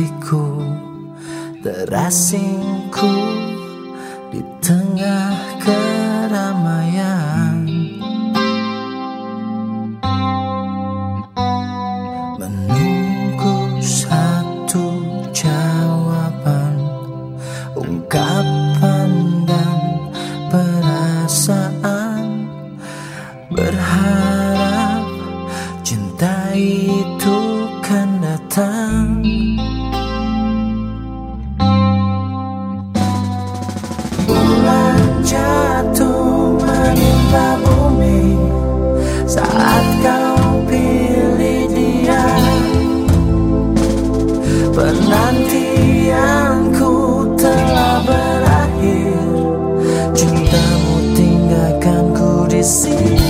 hatiku terasingku di tengah keramaian. Menunggu satu jawaban ungkapan dan perasaan. Berharap cinta itu kan datang Kamu tinggalkan ku di sini.